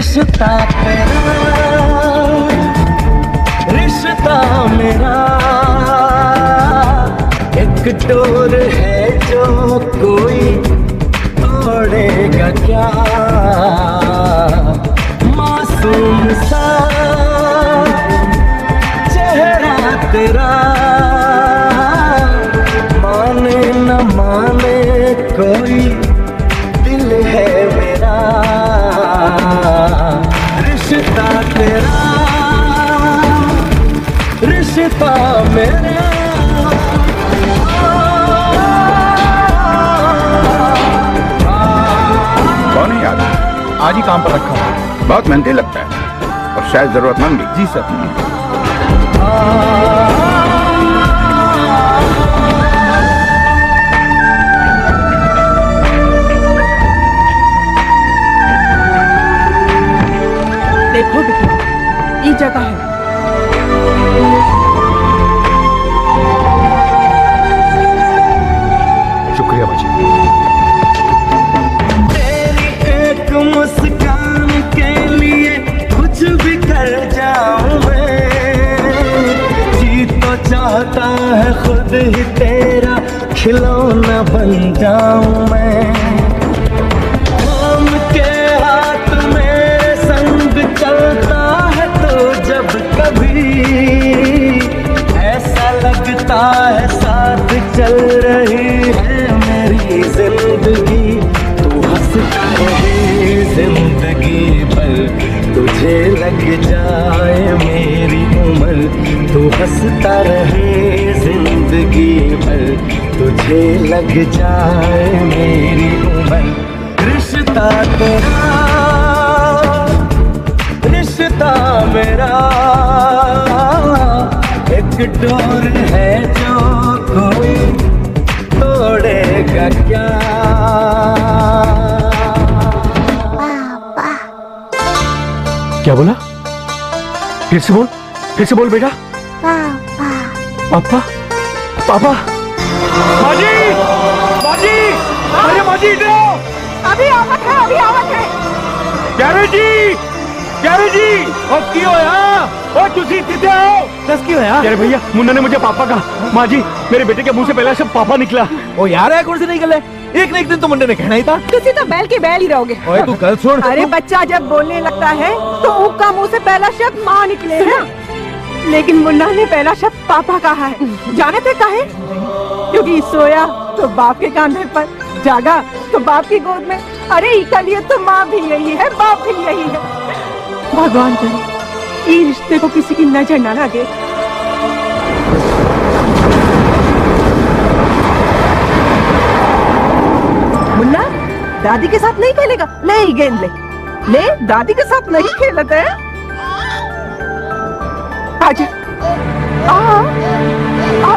रिश्ता तेरा, रिश्ता मेरा। एक डोर है जो कोई तोड़ेगा क्या? मासूम सा चेहरा तेरा। तेरा रिश्ता मेरा। कौन है याद आज ही काम पर रखा हूँ। बहुत मेहनती लगता है और शायद जरूरतमंद भी। जी सर। देखो बेटा ये जगह है। शुक्रिया बाजी। तेरी एक मुस्कान के लिए कुछ भी कर जाऊँ मैं। जी तो चाहता है खुद ही तेरा खिलौना बन जाऊँ मैं। ज़िंदगी पर तुझे लग जाए मेरी उम्र। तू हंसता रहे ज़िंदगी पर। तुझे लग जाए मेरी उम्र। रिश्ता तेरा, रिश्ता मेरा। एक डोर है जो कोई तोड़ेगा क्या? क्या बोला? फिर से बोल फिर से बोल बेटा। पापा। पापा? माजी! माजी! अरे माजी इधर अभी आवत है अभी आवत है। कैरे जी! कैरे जी! ओ की होया ओ तुसी इतने आओ दस की होया अरे भैया मुन्ना ने मुझे पापा कहा। माँ जी मेरे बेटे के मुँह से पहला शब्द पापा निकला। ओ यार है कौन से नहीं गले। एक न एक दिन तो मुंडे ने कहना ही था। तुसी तो बैल के बैल ही रहोगे। ओए तू कल सुन अरे बच्चा जब बोलने लगता है तो उसका मुँह से पहला शब्द माँ निकले है लेकिन मुन्ना ने पहला शब्द पापा कहा है। जाने थे कहे? क्योंकि सोया तो बाप के कांधे पर जागा तो बाप की गोद में। अरे इसका लिए तो माँ भी यही है बाप भी यही है। भगवान करे ये रिश्ते को किसी की नज़र ना लगे। दादी के साथ नहीं खेलेगा? ले गेंद ले। ले दादी के साथ नहीं खेलते आजा। आ, आ, हो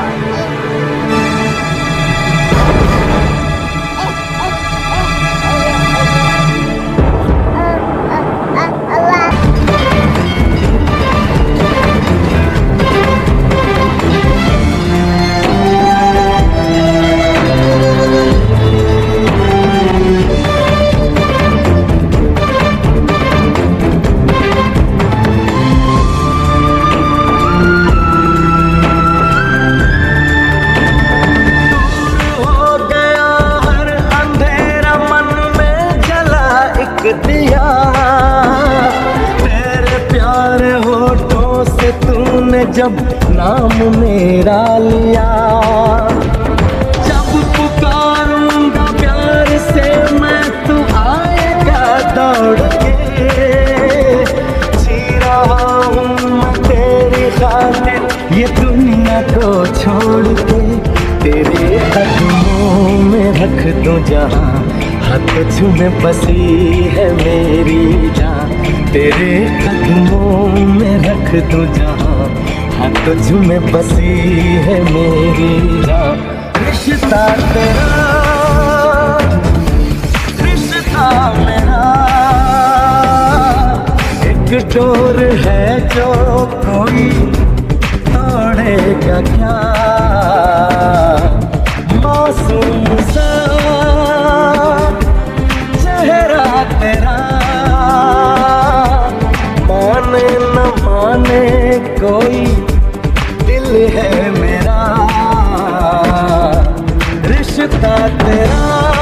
एक दिया। तेरे प्यारे होठों से तूने जब नाम मेरा लिया। जब पुकारूँगा प्यार से मैं तू आएगा दौड़ के। जी रहा हूँ मैं तेरी ये दुनिया को छोड़ के। तेरे कदमों में रख दो जहाँ हाथ छूने बसी है मेरी जान। तेरे कदमों में रख दो जहाँ। हाथ छूने बसी है मेरी जान। रिश्ता तेरा, रिश्ता मेरा। एक डोर है जो कोई तोड़ेगा क्या? है मेरा। रिश्ता तेरा